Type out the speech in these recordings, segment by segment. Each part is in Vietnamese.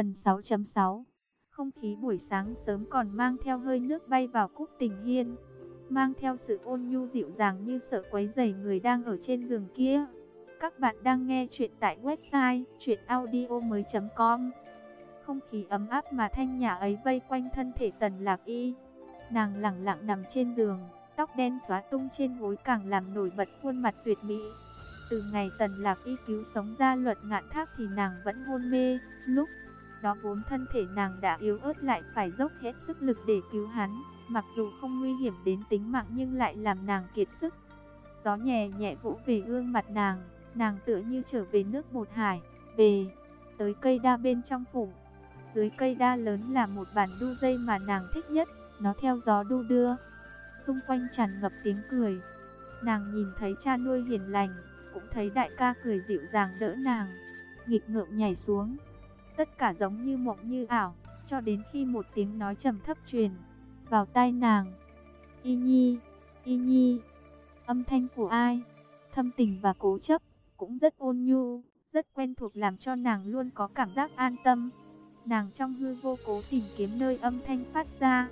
Phần 6.6 Không khí buổi sáng sớm còn mang theo hơi nước bay vào cúc tình hiên, mang theo sự ôn nhu dịu dàng như sợ quấy rầy người đang ở trên giường kia. Các bạn đang nghe chuyện tại website chuyenaudio.com Không khí ấm áp mà thanh nhã ấy vây quanh thân thể tần lạc y. Nàng lặng lặng nằm trên giường, tóc đen xóa tung trên gối càng làm nổi bật khuôn mặt tuyệt mỹ. Từ ngày tần lạc y cứu sống ra luật ngạn thác thì nàng vẫn hôn mê, lúc đó vốn thân thể nàng đã yếu ớt lại phải dốc hết sức lực để cứu hắn, mặc dù không nguy hiểm đến tính mạng nhưng lại làm nàng kiệt sức. Gió nhẹ nhẹ vỗ về gương mặt nàng, nàng tựa như trở về nước một hải, về tới cây đa bên trong phủ. Dưới cây đa lớn là một bản đu dây mà nàng thích nhất, nó theo gió đu đưa. Xung quanh tràn ngập tiếng cười. Nàng nhìn thấy cha nuôi hiền lành, cũng thấy đại ca cười dịu dàng đỡ nàng, nghịch ngợm nhảy xuống. Tất cả giống như mộng như ảo, cho đến khi một tiếng nói trầm thấp truyền vào tai nàng. Y Nhi, Y Nhi, âm thanh của ai? Thâm tình và cố chấp, cũng rất ôn nhu, rất quen thuộc làm cho nàng luôn có cảm giác an tâm. Nàng trong hư vô cố tìm kiếm nơi âm thanh phát ra.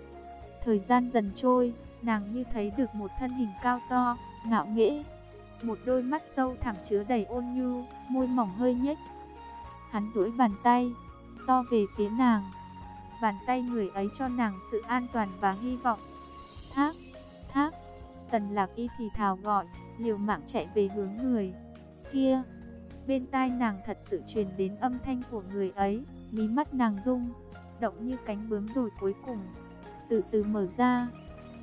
Thời gian dần trôi, nàng như thấy được một thân hình cao to, ngạo nghễ, một đôi mắt sâu thẳm chứa đầy ôn nhu, môi mỏng hơi nhếch. Hắn duỗi bàn tay, to về phía nàng. Bàn tay người ấy cho nàng sự an toàn và hy vọng. Thác, thác, tần lạc y thì thào gọi, liều mạng chạy về hướng người. Kia, bên tai nàng thật sự truyền đến âm thanh của người ấy, mí mắt nàng rung, động như cánh bướm rồi cuối cùng. Từ từ mở ra,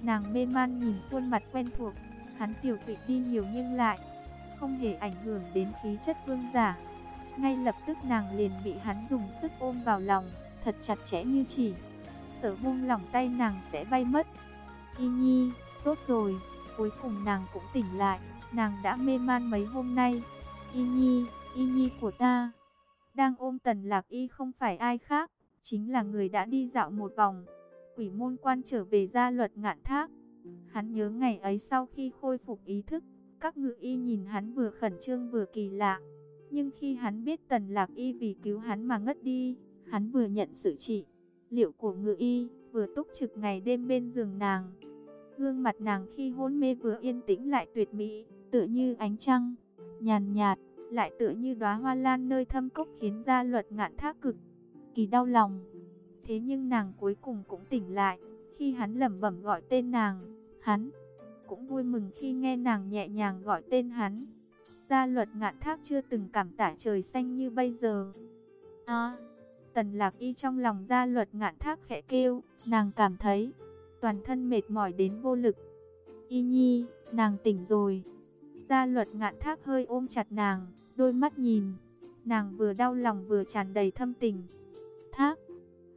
nàng mê man nhìn khuôn mặt quen thuộc, Hắn tiểu tụy đi nhiều nhưng lại không hề ảnh hưởng đến khí chất vương giả. Ngay lập tức nàng liền bị hắn dùng sức ôm vào lòng, thật chặt chẽ như chỉ. Sở buông lỏng tay nàng sẽ bay mất. Y Nhi, tốt rồi, cuối cùng nàng cũng tỉnh lại, nàng đã mê man mấy hôm nay. Y Nhi, Y Nhi của ta. Đang ôm tần lạc y không phải ai khác, chính là người đã đi dạo một vòng. Quỷ môn quan trở về gia luật ngạn thác. Hắn nhớ ngày ấy sau khi khôi phục ý thức, các ngự y nhìn hắn vừa khẩn trương vừa kỳ lạ. Nhưng khi hắn biết tần lạc y vì cứu hắn mà ngất đi, hắn vừa nhận sự trị, liệu của ngự y, vừa túc trực ngày đêm bên giường nàng. Gương mặt nàng khi hôn mê vừa yên tĩnh lại tuyệt mỹ, tựa như ánh trăng, nhàn nhạt, lại tựa như đóa hoa lan nơi thâm cốc khiến gia luật ngạn thác cực, kỳ đau lòng. Thế nhưng nàng cuối cùng cũng tỉnh lại, khi hắn lẩm bẩm gọi tên nàng, hắn cũng vui mừng khi nghe nàng nhẹ nhàng gọi tên hắn. Gia luật ngạn thác chưa từng cảm tả trời xanh như bây giờ. À, tần lạc y trong lòng gia luật ngạn thác khẽ kêu, nàng cảm thấy toàn thân mệt mỏi đến vô lực. Y nhi, nàng tỉnh rồi. Gia luật ngạn thác hơi ôm chặt nàng, đôi mắt nhìn. Nàng vừa đau lòng vừa tràn đầy thâm tình. Thác,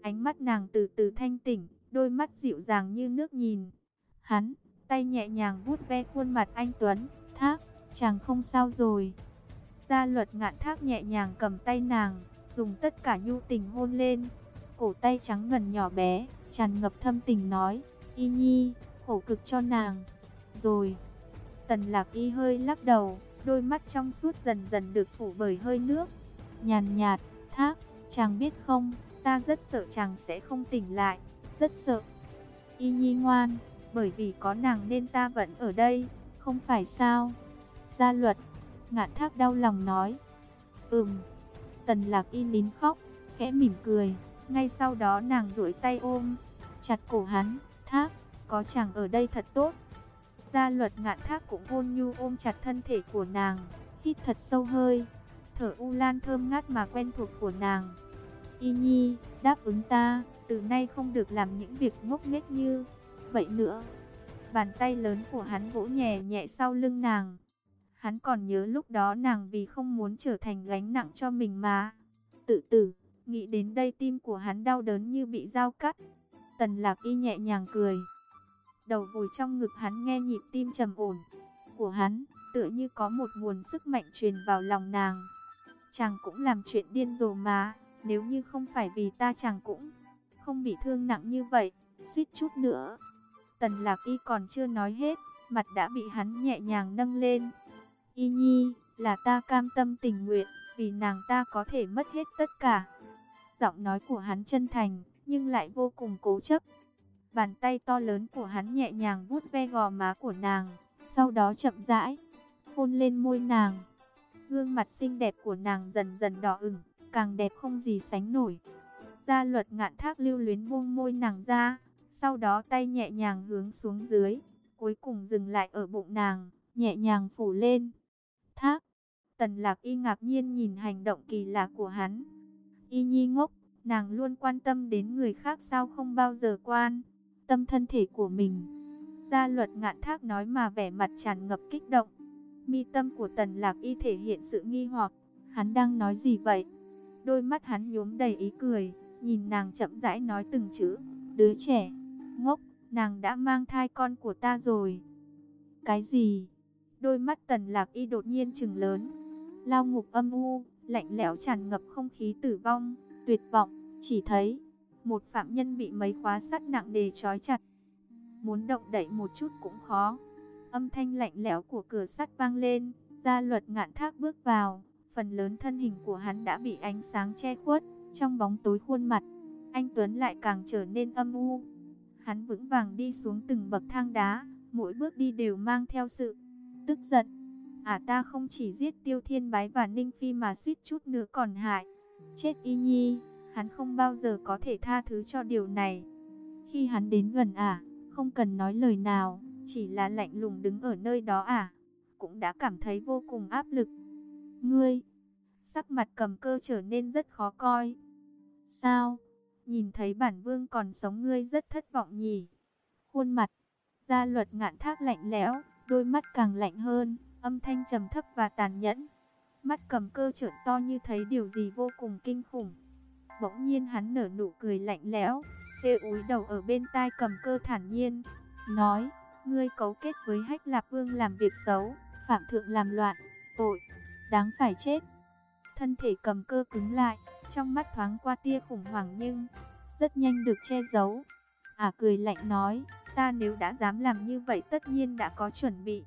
ánh mắt nàng từ từ thanh tỉnh, đôi mắt dịu dàng như nước nhìn. Hắn, tay nhẹ nhàng vuốt ve khuôn mặt anh Tuấn, thác, chàng không sao rồi. Gia luật ngạn thác nhẹ nhàng cầm tay nàng, dùng tất cả nhu tình hôn lên. Cổ tay trắng ngần nhỏ bé, tràn ngập thâm tình nói, y nhi, khổ cực cho nàng. Rồi, tần lạc y hơi lắc đầu, đôi mắt trong suốt dần dần được phủ bởi hơi nước. Nhàn nhạt, thác, chàng biết không, ta rất sợ chàng sẽ không tỉnh lại, rất sợ. Y nhi ngoan, bởi vì có nàng nên ta vẫn ở đây, không phải sao? Gia luật, ngạn thác đau lòng nói. Ừm, tần lạc y nín khóc, khẽ mỉm cười, ngay sau đó nàng duỗi tay ôm, chặt cổ hắn, thác, có chàng ở đây thật tốt. Gia luật ngạn thác cũng ôn nhu ôm chặt thân thể của nàng, hít thật sâu hơi, thở u lan thơm ngát mà quen thuộc của nàng. Y nhi, đáp ứng ta, từ nay không được làm những việc ngốc nghếch như vậy nữa. Bàn tay lớn của hắn vỗ nhẹ nhẹ sau lưng nàng. Hắn còn nhớ lúc đó nàng vì không muốn trở thành gánh nặng cho mình mà. Tự tử, nghĩ đến đây tim của hắn đau đớn như bị dao cắt. Tần lạc y nhẹ nhàng cười. Đầu vùi trong ngực hắn nghe nhịp tim trầm ổn của hắn, tựa như có một nguồn sức mạnh truyền vào lòng nàng. Chàng cũng làm chuyện điên rồ mà, nếu như không phải vì ta chàng cũng không bị thương nặng như vậy, suýt chút nữa. Tần lạc y còn chưa nói hết, mặt đã bị hắn nhẹ nhàng nâng lên. Y nhi, là ta cam tâm tình nguyện, vì nàng ta có thể mất hết tất cả. Giọng nói của hắn chân thành, nhưng lại vô cùng cố chấp. Bàn tay to lớn của hắn nhẹ nhàng vuốt ve gò má của nàng, sau đó chậm rãi, hôn lên môi nàng. Gương mặt xinh đẹp của nàng dần dần đỏ ửng, càng đẹp không gì sánh nổi. Gia luật ngạn thác lưu luyến buông môi nàng ra, sau đó tay nhẹ nhàng hướng xuống dưới, cuối cùng dừng lại ở bụng nàng, nhẹ nhàng phủ lên. Thác, tần lạc y ngạc nhiên nhìn hành động kỳ lạ của hắn. Y nhi ngốc, nàng luôn quan tâm đến người khác sao không bao giờ quan tâm thân thể của mình. Gia luật ngạn thác nói mà vẻ mặt tràn ngập kích động. Mi tâm của tần lạc y thể hiện sự nghi hoặc, hắn đang nói gì vậy? Đôi mắt hắn nhuốm đầy ý cười, nhìn nàng chậm rãi nói từng chữ, đứa trẻ, ngốc, nàng đã mang thai con của ta rồi. Cái gì? Đôi mắt tần lạc y đột nhiên trừng lớn, lao ngục âm u, lạnh lẽo tràn ngập không khí tử vong, tuyệt vọng, chỉ thấy một phạm nhân bị mấy khóa sắt nặng đề trói chặt. Muốn động đậy một chút cũng khó. Âm thanh lạnh lẽo của cửa sắt vang lên, gia luật ngạn thác bước vào, phần lớn thân hình của hắn đã bị ánh sáng che khuất, trong bóng tối khuôn mặt, anh Tuấn lại càng trở nên âm u. Hắn vững vàng đi xuống từng bậc thang đá, mỗi bước đi đều mang theo sự tức giận. À ta không chỉ giết Tiêu Thiên Bái và Ninh Phi mà suýt chút nữa còn hại. Chết y nhi, hắn không bao giờ có thể tha thứ cho điều này. Khi hắn đến gần à, không cần nói lời nào, chỉ là lạnh lùng đứng ở nơi đó à, cũng đã cảm thấy vô cùng áp lực. Ngươi, sắc mặt cầm cơ trở nên rất khó coi. Sao? Nhìn thấy bản vương còn sống ngươi rất thất vọng nhỉ? Khuôn mặt, gia luật ngạn thác lạnh lẽo, đôi mắt càng lạnh hơn, âm thanh trầm thấp và tàn nhẫn. Mắt cầm cơ trợn to như thấy điều gì vô cùng kinh khủng. Bỗng nhiên hắn nở nụ cười lạnh lẽo, xê úi đầu ở bên tai cầm cơ thản nhiên, nói, ngươi cấu kết với hách lạp vương làm việc xấu, phạm thượng làm loạn, tội, đáng phải chết. Thân thể cầm cơ cứng lại, trong mắt thoáng qua tia khủng hoảng nhưng rất nhanh được che giấu. À cười lạnh nói, ta nếu đã dám làm như vậy tất nhiên đã có chuẩn bị.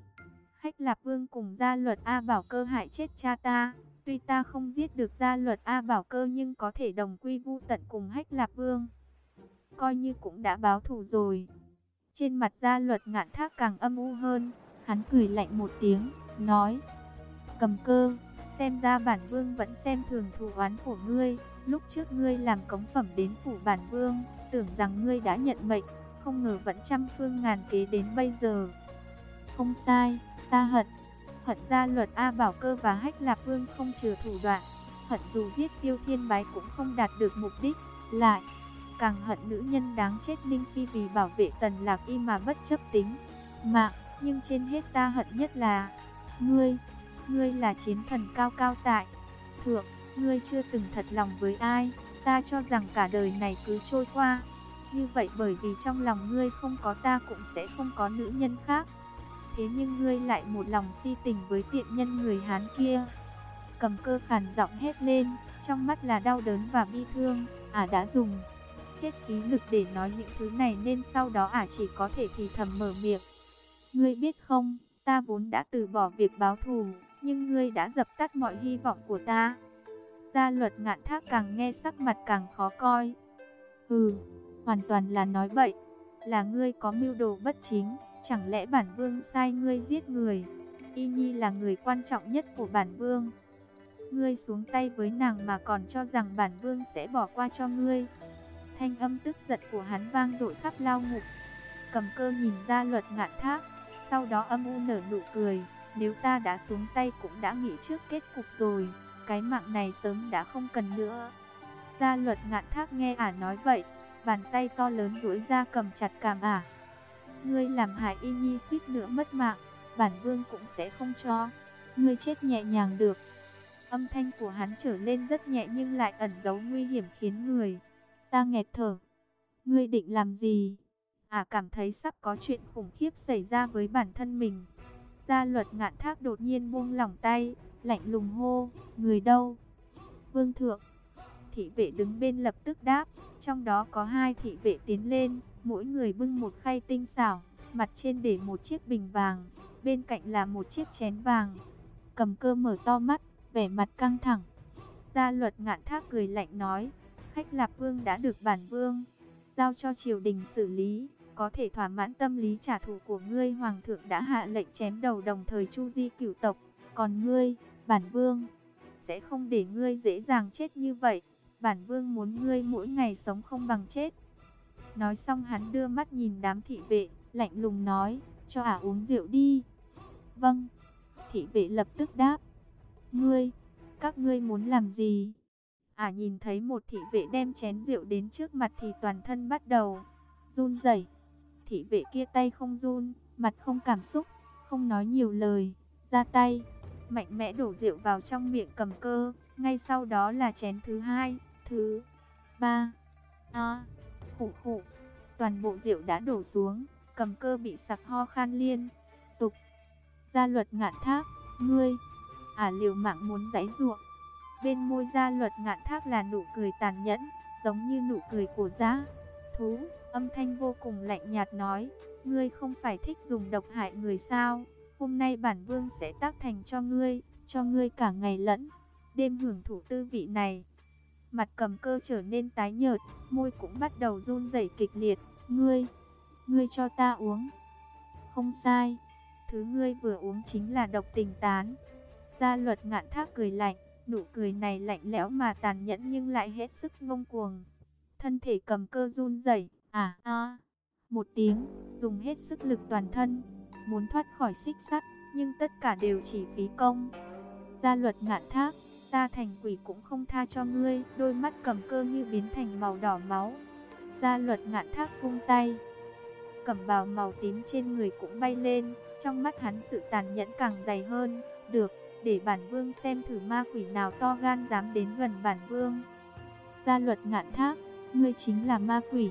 Hách Lạp Vương cùng gia luật A Bảo Cơ hại chết cha ta, tuy ta không giết được gia luật A Bảo Cơ nhưng có thể đồng quy vu tận cùng Hách Lạp Vương. Coi như cũng đã báo thù rồi. Trên mặt gia luật ngạn thác càng âm u hơn, hắn cười lạnh một tiếng, nói, cầm cơ, xem ra bản vương vẫn xem thường thù oán của ngươi, lúc trước ngươi làm cống phẩm đến phủ bản vương, tưởng rằng ngươi đã nhận mệnh, không ngờ vẫn trăm phương ngàn kế đến bây giờ. Không sai, ta hận, hận gia luật A Bảo Cơ và Hách Lạp Vương không chừa thủ đoạn, hận dù giết tiêu thiên bái cũng không đạt được mục đích, lại càng hận nữ nhân đáng chết Ninh Phi vì bảo vệ tần lạc y mà bất chấp tính. Mạng, nhưng trên hết ta hận nhất là ngươi, ngươi là chiến thần cao cao tại thượng, ngươi chưa từng thật lòng với ai, ta cho rằng cả đời này cứ trôi qua. Như vậy bởi vì trong lòng ngươi không có ta cũng sẽ không có nữ nhân khác. Thế nhưng ngươi lại một lòng si tình với tiện nhân người Hán kia. Cầm cơ khàn giọng hét lên, trong mắt là đau đớn và bi thương, ả đã dùng hết khí lực để nói những thứ này nên sau đó ả chỉ có thể thì thầm mở miệng. Ngươi biết không, ta vốn đã từ bỏ việc báo thù, nhưng ngươi đã dập tắt mọi hy vọng của ta. Gia luật ngạn thác càng nghe sắc mặt càng khó coi. Hừ, hoàn toàn là nói bậy, là ngươi có mưu đồ bất chính, chẳng lẽ bản vương sai ngươi giết người? Y Nhi là người quan trọng nhất của bản vương. Ngươi xuống tay với nàng mà còn cho rằng bản vương sẽ bỏ qua cho ngươi. Thanh âm tức giận của hắn vang dội khắp lao ngục. Cầm cơ nhìn ra luật ngạn thác, sau đó âm u nở nụ cười. Nếu ta đã xuống tay cũng đã nghĩ trước kết cục rồi, cái mạng này sớm đã không cần nữa. Gia luật ngạn thác nghe ả nói vậy, bàn tay to lớn duỗi ra cầm chặt càm ả. Ngươi làm hại y nhi suýt nữa mất mạng, bản vương cũng sẽ không cho. Ngươi chết nhẹ nhàng được. Âm thanh của hắn trở lên rất nhẹ nhưng lại ẩn giấu nguy hiểm khiến người ta nghẹt thở. Ngươi định làm gì? À cảm thấy sắp có chuyện khủng khiếp xảy ra với bản thân mình. Gia luật ngạn thác đột nhiên buông lỏng tay, lạnh lùng hô, người đâu? Vương thượng. Thị vệ đứng bên lập tức đáp, trong đó có hai thị vệ tiến lên, mỗi người bưng một khay tinh xảo, mặt trên để một chiếc bình vàng, bên cạnh là một chiếc chén vàng. Cầm cơ mở to mắt, vẻ mặt căng thẳng. Gia luật ngạn thác cười lạnh nói, Khách Lạp Vương đã được bản vương giao cho triều đình xử lý, có thể thỏa mãn tâm lý trả thù của ngươi. Hoàng thượng đã hạ lệnh chém đầu đồng thời chu di cửu tộc, còn ngươi, bản vương, sẽ không để ngươi dễ dàng chết như vậy. Bản vương muốn ngươi mỗi ngày sống không bằng chết. Nói xong hắn đưa mắt nhìn đám thị vệ, lạnh lùng nói, cho ả uống rượu đi. Vâng, thị vệ lập tức đáp. Ngươi, các ngươi muốn làm gì? Ả nhìn thấy một thị vệ đem chén rượu đến trước mặt thì toàn thân bắt đầu run rẩy. Thị vệ kia tay không run, mặt không cảm xúc, không nói nhiều lời, ra tay, mạnh mẽ đổ rượu vào trong miệng cầm cơ, ngay sau đó là chén thứ hai, thứ ba. A, khụ khụ, toàn bộ rượu đã đổ xuống, cầm cơ bị sặc ho khan liên tục. Gia luật ngạn thác, ngươi, à liều mạng muốn giãy ruộng. Bên môi gia luật ngạn thác là nụ cười tàn nhẫn, giống như nụ cười của dã thú. Âm thanh vô cùng lạnh nhạt nói, ngươi không phải thích dùng độc hại người sao? Hôm nay bản vương sẽ tác thành cho ngươi, cho ngươi cả ngày lẫn đêm hưởng thụ tư vị này. Mặt cầm cơ trở nên tái nhợt, môi cũng bắt đầu run rẩy kịch liệt. Ngươi, ngươi cho ta uống. Không sai, thứ ngươi vừa uống chính là độc tình tán. Gia luật ngạn thác cười lạnh, nụ cười này lạnh lẽo mà tàn nhẫn nhưng lại hết sức ngông cuồng. Thân thể cầm cơ run rẩy, à a, một tiếng, dùng hết sức lực toàn thân, muốn thoát khỏi xích sắt, nhưng tất cả đều chỉ phí công. Gia luật ngạn thác, ta thành quỷ cũng không tha cho ngươi, đôi mắt cầm cơ như biến thành màu đỏ máu. Gia luật ngạn thác vung tay, cẩm bào màu tím trên người cũng bay lên, trong mắt hắn sự tàn nhẫn càng dày hơn, được, để bản vương xem thử ma quỷ nào to gan dám đến gần bản vương. Gia luật ngạn thác, ngươi chính là ma quỷ.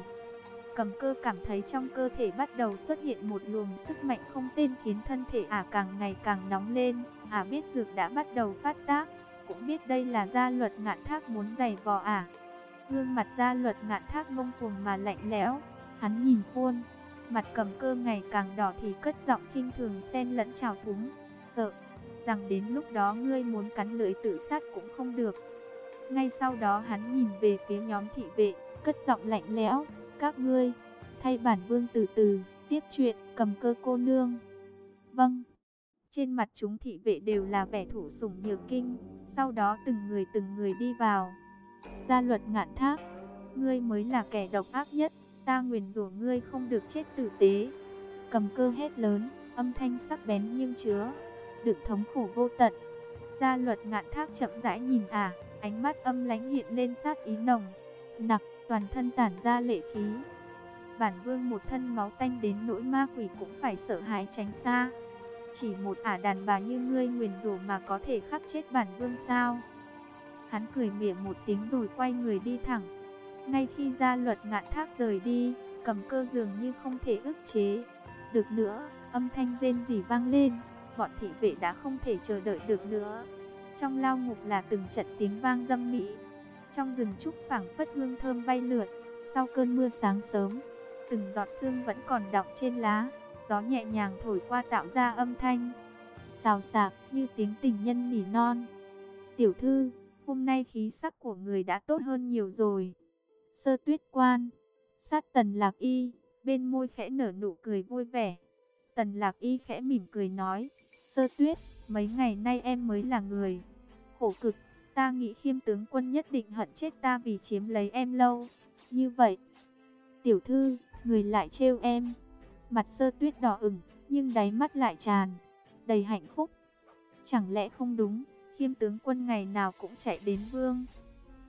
Cầm cơ cảm thấy trong cơ thể bắt đầu xuất hiện một luồng sức mạnh không tên khiến thân thể ả càng ngày càng nóng lên. Ả biết dược đã bắt đầu phát tác, cũng biết đây là gia luật ngạn thác muốn giày vò ả. Gương mặt gia luật ngạn thác ngông cuồng mà lạnh lẽo, hắn nhìn khuôn, mặt cầm cơ ngày càng đỏ thì cất giọng khinh thường xen lẫn trào phúng, sợ rằng đến lúc đó ngươi muốn cắn lưỡi tự sát cũng không được. Ngay sau đó hắn nhìn về phía nhóm thị vệ, cất giọng lạnh lẽo, các ngươi, thay bản vương từ từ, tiếp chuyện, cầm cơ cô nương. Vâng, trên mặt chúng thị vệ đều là vẻ thủ sủng nhược kinh, sau đó từng người từng người đi vào. Gia luật ngạn thác, ngươi mới là kẻ độc ác nhất, ta nguyền rủa ngươi không được chết tử tế. Cầm cơ hét lớn, âm thanh sắc bén nhưng chứa, được thống khổ vô tận. Gia luật ngạn thác chậm rãi nhìn ả, ánh mắt âm lánh hiện lên sát ý nồng, nặc toàn thân tản ra lệ khí. Bản vương một thân máu tanh đến nỗi ma quỷ cũng phải sợ hãi tránh xa. Chỉ một ả đàn bà như ngươi nguyền rủa mà có thể khắc chết bản vương sao? Hắn cười mỉa một tiếng rồi quay người đi thẳng. Ngay khi ra luật ngạn thác rời đi, cầm cơ dường như không thể ức chế. Được nữa, âm thanh rên rỉ vang lên, bọn thị vệ đã không thể chờ đợi được nữa. Trong lao ngục là từng trận tiếng vang dâm mỹ, trong rừng trúc phảng phất hương thơm bay lượn, sau cơn mưa sáng sớm, từng giọt sương vẫn còn đọng trên lá, gió nhẹ nhàng thổi qua tạo ra âm thanh xào xạc như tiếng tình nhân nỉ non. Tiểu thư, hôm nay khí sắc của người đã tốt hơn nhiều rồi. Sơ tuyết quan, sát tần lạc y, bên môi khẽ nở nụ cười vui vẻ. Tần lạc y khẽ mỉm cười nói, sơ tuyết, mấy ngày nay em mới là người. Khổ cực, Ta nghĩ khiêm tướng quân nhất định hận chết ta vì chiếm lấy em lâu. Như vậy, tiểu thư, người lại trêu em. Mặt sơ tuyết đỏ ửng, nhưng đáy mắt lại tràn, đầy hạnh phúc. Chẳng lẽ không đúng, khiêm tướng quân ngày nào cũng chạy đến vương.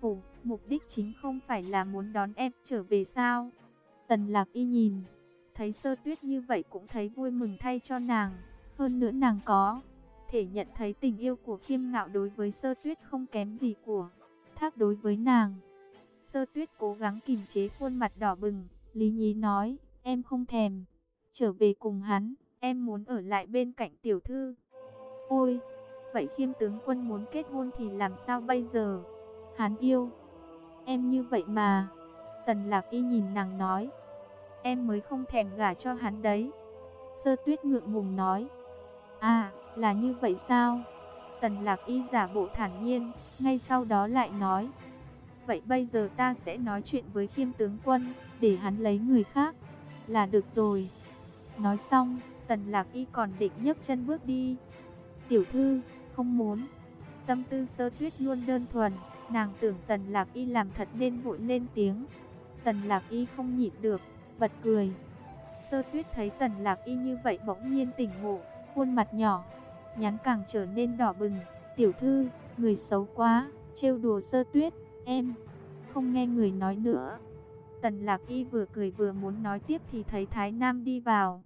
Phủ, mục đích chính không phải là muốn đón em trở về sao? Tần lạc y nhìn, thấy sơ tuyết như vậy cũng thấy vui mừng thay cho nàng. Hơn nữa nàng có thể nhận thấy tình yêu của khiêm ngạo đối với sơ tuyết không kém gì của thác đối với nàng. Sơ tuyết cố gắng kìm chế khuôn mặt đỏ bừng, lý nhí nói, em không thèm, trở về cùng hắn, em muốn ở lại bên cạnh tiểu thư. Ôi, vậy khiêm tướng quân muốn kết hôn thì làm sao bây giờ? Hắn yêu, em như vậy mà. Tần lạc y nhìn nàng nói, em mới không thèm gả cho hắn đấy. Sơ tuyết ngượng ngùng nói, à, là như vậy sao? Tần lạc y giả bộ thản nhiên, ngay sau đó lại nói. Vậy bây giờ ta sẽ nói chuyện với khiêm tướng quân, để hắn lấy người khác, là được rồi. Nói xong, tần lạc y còn định nhấc chân bước đi. Tiểu thư, không muốn. Tâm tư sơ tuyết luôn đơn thuần, nàng tưởng tần lạc y làm thật nên vội lên tiếng. Tần lạc y không nhịn được, bật cười. Sơ tuyết thấy tần lạc y như vậy bỗng nhiên tỉnh ngộ, khuôn mặt nhỏ, nhắn càng trở nên đỏ bừng. Tiểu thư, người xấu quá, trêu đùa sơ tuyết, em, không nghe người nói nữa. Tần lạc y vừa cười vừa muốn nói tiếp thì thấy Thái Nam đi vào.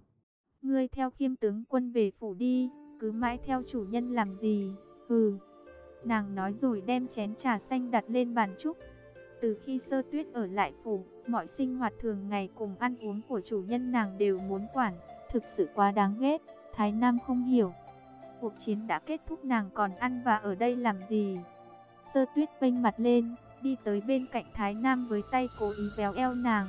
Ngươi theo khiêm tướng quân về phủ đi, cứ mãi theo chủ nhân làm gì, hừ. Nàng nói rồi đem chén trà xanh đặt lên bàn trúc. Từ khi sơ tuyết ở lại phủ, mọi sinh hoạt thường ngày cùng ăn uống của chủ nhân nàng đều muốn quản. Thực sự quá đáng ghét, Thái Nam không hiểu. Cuộc chiến đã kết thúc nàng còn ăn và ở đây làm gì? Sơ tuyết vênh mặt lên, đi tới bên cạnh Thái Nam với tay cố ý véo eo nàng,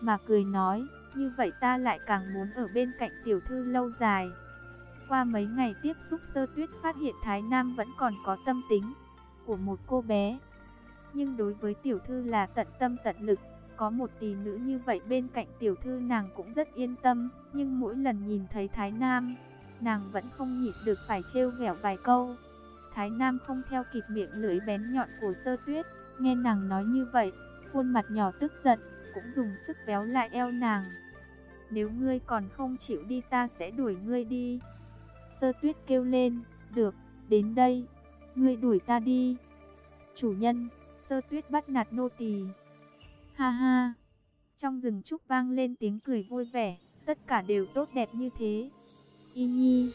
mà cười nói, như vậy ta lại càng muốn ở bên cạnh tiểu thư lâu dài. Qua mấy ngày tiếp xúc sơ tuyết phát hiện Thái Nam vẫn còn có tâm tính của một cô bé. Nhưng đối với tiểu thư là tận tâm tận lực, có một tỷ nữ như vậy bên cạnh tiểu thư nàng cũng rất yên tâm. Nhưng mỗi lần nhìn thấy Thái Nam, nàng vẫn không nhịn được phải trêu ghẹo vài câu. Thái Nam không theo kịp miệng lưỡi bén nhọn của sơ tuyết, nghe nàng nói như vậy, khuôn mặt nhỏ tức giận, cũng dùng sức béo lại eo nàng. Nếu ngươi còn không chịu đi ta sẽ đuổi ngươi đi. Sơ tuyết kêu lên, được, đến đây, ngươi đuổi ta đi. Chủ nhân, sơ tuyết bắt nạt nô tỳ. Ha ha, trong rừng trúc vang lên tiếng cười vui vẻ, tất cả đều tốt đẹp như thế. Y nhi,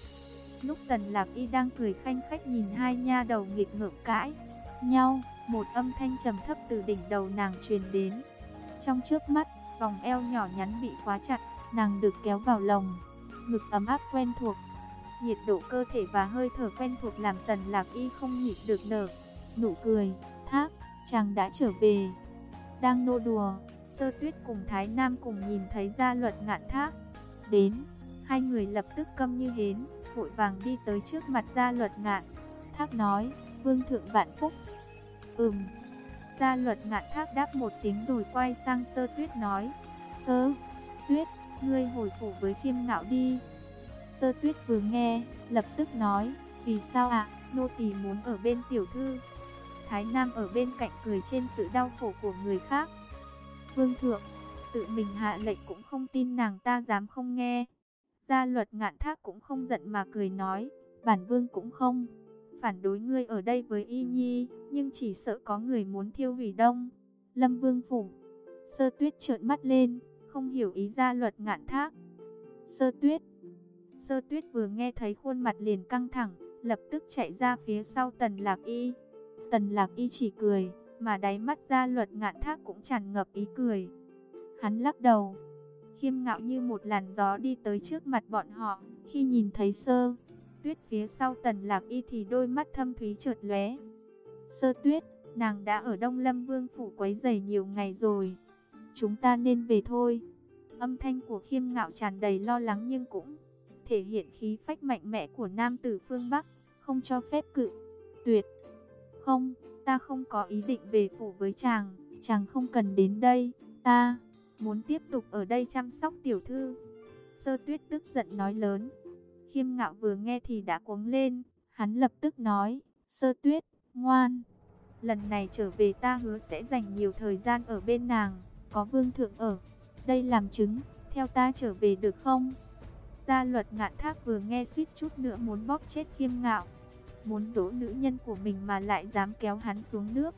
lúc tần lạc y đang cười khanh khách nhìn hai nha đầu nghịch ngợm cãi, nhau, một âm thanh trầm thấp từ đỉnh đầu nàng truyền đến. Trong trước mắt, vòng eo nhỏ nhắn bị khóa chặt, nàng được kéo vào lồng, ngực ấm áp quen thuộc. Nhiệt độ cơ thể và hơi thở quen thuộc làm tần lạc y không nhịn được nở. Nụ cười, thác, chàng đã trở về. Đang nô đùa, sơ tuyết cùng Thái Nam cùng nhìn thấy gia luật ngạn thác. Đến, hai người lập tức câm như hến, vội vàng đi tới trước mặt gia luật ngạn. Thác nói, vương thượng vạn phúc. Ừm. Gia luật ngạn thác đáp một tiếng rồi quay sang sơ tuyết nói. Sơ, tuyết, ngươi hồi phủ với khiêm ngạo đi. Sơ tuyết vừa nghe, lập tức nói, vì sao ạ, nô tỳ muốn ở bên tiểu thư. Thái Nam ở bên cạnh cười trên sự đau khổ của người khác. Vương thượng, tự mình hạ lệnh cũng không tin nàng ta dám không nghe. Gia luật ngạn thác cũng không giận mà cười nói, bản vương cũng không phản đối ngươi ở đây với y nhi, nhưng chỉ sợ có người muốn thiêu hủy đông. Lâm vương phủ, sơ tuyết trợn mắt lên, không hiểu ý gia luật ngạn thác. Sơ tuyết, sơ tuyết vừa nghe thấy khuôn mặt liền căng thẳng, lập tức chạy ra phía sau tần lạc y. Tần lạc y chỉ cười, mà đáy mắt gia luật ngạn thác cũng tràn ngập ý cười. Hắn lắc đầu, khiêm ngạo như một làn gió đi tới trước mặt bọn họ, khi nhìn thấy sơ tuyết phía sau tần lạc y thì đôi mắt thâm thúy trượt lóe. Sơ tuyết, nàng đã ở Đông Lâm Vương phủ quấy rầy nhiều ngày rồi. Chúng ta nên về thôi. Âm thanh của khiêm ngạo tràn đầy lo lắng nhưng cũng thể hiện khí phách mạnh mẽ của nam tử phương Bắc, không cho phép cự, tuyệt. Không, ta không có ý định về phủ với chàng, chàng không cần đến đây, ta muốn tiếp tục ở đây chăm sóc tiểu thư. Sơ tuyết tức giận nói lớn. Khiêm ngạo vừa nghe thì đã cuống lên, hắn lập tức nói, sơ tuyết, ngoan. Lần này trở về ta hứa sẽ dành nhiều thời gian ở bên nàng, có vương thượng ở. Đây làm chứng, theo ta trở về được không? Gia luật ngạn thác vừa nghe suýt chút nữa muốn bóp chết khiêm ngạo. Muốn dỗ nữ nhân của mình mà lại dám kéo hắn xuống nước.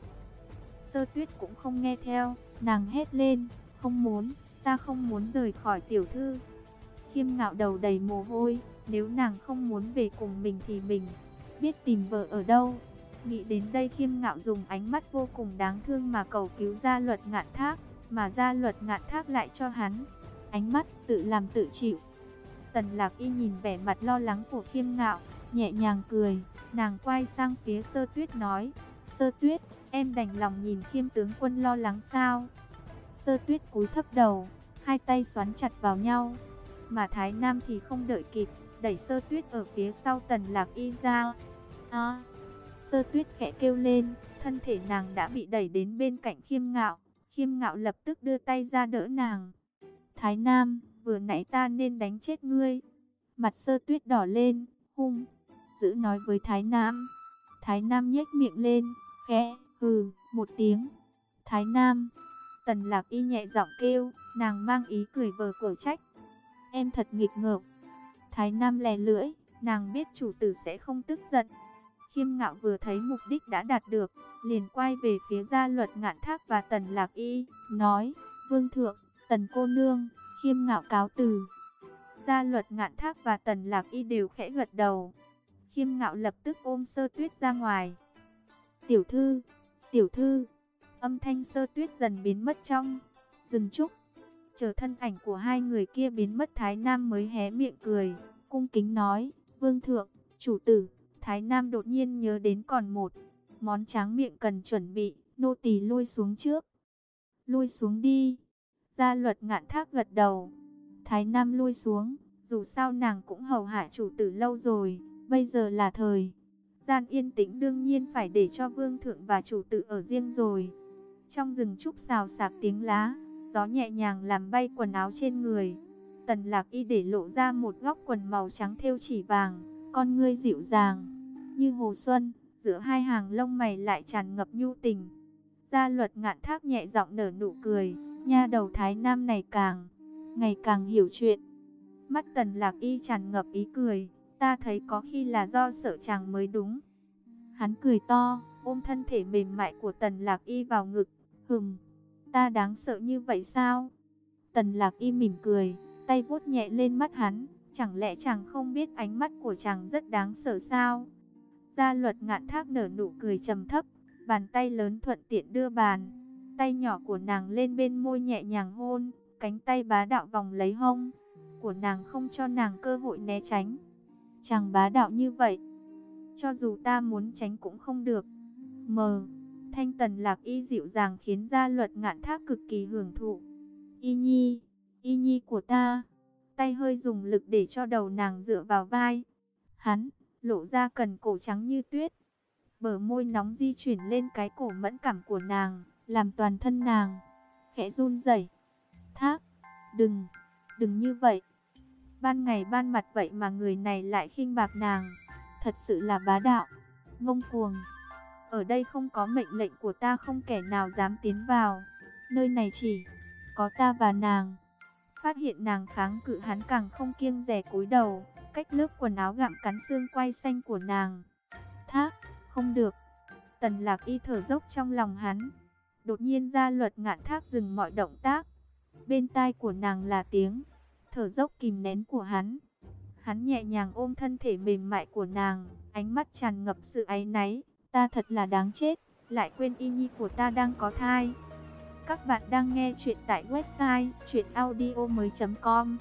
Sơ tuyết cũng không nghe theo, nàng hét lên, không muốn, ta không muốn rời khỏi tiểu thư. Khiêm ngạo đầu đầy mồ hôi, nếu nàng không muốn về cùng mình thì mình biết tìm vợ ở đâu. Nghĩ đến đây khiêm ngạo dùng ánh mắt vô cùng đáng thương mà cầu cứu gia luật ngạn thác, mà gia luật ngạn thác lại cho hắn. Ánh mắt tự làm tự chịu. Tần lạc y nhìn vẻ mặt lo lắng của khiêm ngạo, nhẹ nhàng cười, nàng quay sang phía sơ tuyết nói, sơ tuyết, em đành lòng nhìn khiêm tướng quân lo lắng sao? Sơ tuyết cúi thấp đầu, hai tay xoắn chặt vào nhau, mà Thái Nam thì không đợi kịp, đẩy sơ tuyết ở phía sau tần lạc y ra. À, sơ tuyết khẽ kêu lên, thân thể nàng đã bị đẩy đến bên cạnh khiêm ngạo. Khiêm ngạo lập tức đưa tay ra đỡ nàng. Thái Nam, vừa nãy ta nên đánh chết ngươi. Mặt sơ tuyết đỏ lên, hung, giữ nói với Thái Nam. Thái Nam nhếch miệng lên, khẽ, hừ, một tiếng. Thái Nam, tần lạc y nhẹ giọng kêu, nàng mang ý cười vờ cổ trách. Em thật nghịch ngợm. Thái Nam lè lưỡi, nàng biết chủ tử sẽ không tức giận. Khiêm ngạo vừa thấy mục đích đã đạt được, liền quay về phía gia luật ngạn thác và tần lạc y, nói, Vương thượng, tần cô nương, khiêm ngạo cáo từ. Gia luật ngạn thác và tần lạc y đều khẽ gật đầu. Khiêm ngạo lập tức ôm sơ tuyết ra ngoài. Tiểu thư, tiểu thư, âm thanh sơ tuyết dần biến mất trong rừng trúc. Chờ thân ảnh của hai người kia biến mất Thái Nam mới hé miệng cười, cung kính nói, Vương thượng, chủ tử, Thái Nam đột nhiên nhớ đến còn một món tráng miệng cần chuẩn bị, nô tỳ lui xuống trước. Lui xuống đi. Gia luật ngạn thác gật đầu. Thái Nam lui xuống, dù sao nàng cũng hầu hạ chủ tử lâu rồi, bây giờ là thời. Gian yên tĩnh đương nhiên phải để cho vương thượng và chủ tử ở riêng rồi. Trong rừng trúc xào sạc tiếng lá, gió nhẹ nhàng làm bay quần áo trên người. Tần lạc y để lộ ra một góc quần màu trắng thêu chỉ vàng, con ngươi dịu dàng, như hồ xuân, giữa hai hàng lông mày lại tràn ngập nhu tình. Gia luật ngạn thác nhẹ giọng nở nụ cười, nha đầu thái nam này càng, ngày càng hiểu chuyện. Mắt tần lạc y tràn ngập ý cười, ta thấy có khi là do sợ chàng mới đúng. Hắn cười to, ôm thân thể mềm mại của tần lạc y vào ngực, hừm, ta đáng sợ như vậy sao? Tần lạc y mỉm cười, tay vuốt nhẹ lên mắt hắn, chẳng lẽ chàng không biết ánh mắt của chàng rất đáng sợ sao? Gia luật ngạn thác nở nụ cười trầm thấp, bàn tay lớn thuận tiện đưa bàn. Tay nhỏ của nàng lên bên môi nhẹ nhàng hôn, cánh tay bá đạo vòng lấy hông. Của nàng không cho nàng cơ hội né tránh. Chàng bá đạo như vậy. Cho dù ta muốn tránh cũng không được. Mờ, thanh tần lạc y dịu dàng khiến gia luật ngạn thác cực kỳ hưởng thụ. Y nhi, y nhi của ta. Tay hơi dùng lực để cho đầu nàng dựa vào vai. Hắn lộ ra cần cổ trắng như tuyết. Bờ môi nóng di chuyển lên cái cổ mẫn cảm của nàng, làm toàn thân nàng khẽ run rẩy. Thác, đừng, đừng như vậy. Ban ngày ban mặt vậy mà người này lại khinh bạc nàng, thật sự là bá đạo, ngông cuồng. Ở đây không có mệnh lệnh của ta không kẻ nào dám tiến vào, nơi này chỉ có ta và nàng. Phát hiện nàng kháng cự hắn càng không kiêng rẻ cúi đầu cách lớp quần áo gặm cắn xương quay xanh của nàng. Thác, không được. Tần lạc y thở dốc trong lòng hắn. Đột nhiên ra luật ngạn thác dừng mọi động tác. Bên tai của nàng là tiếng, thở dốc kìm nén của hắn. Hắn nhẹ nhàng ôm thân thể mềm mại của nàng, ánh mắt tràn ngập sự áy náy. Ta thật là đáng chết, lại quên y nhi của ta đang có thai. Các bạn đang nghe chuyện tại website chuyenaudio.com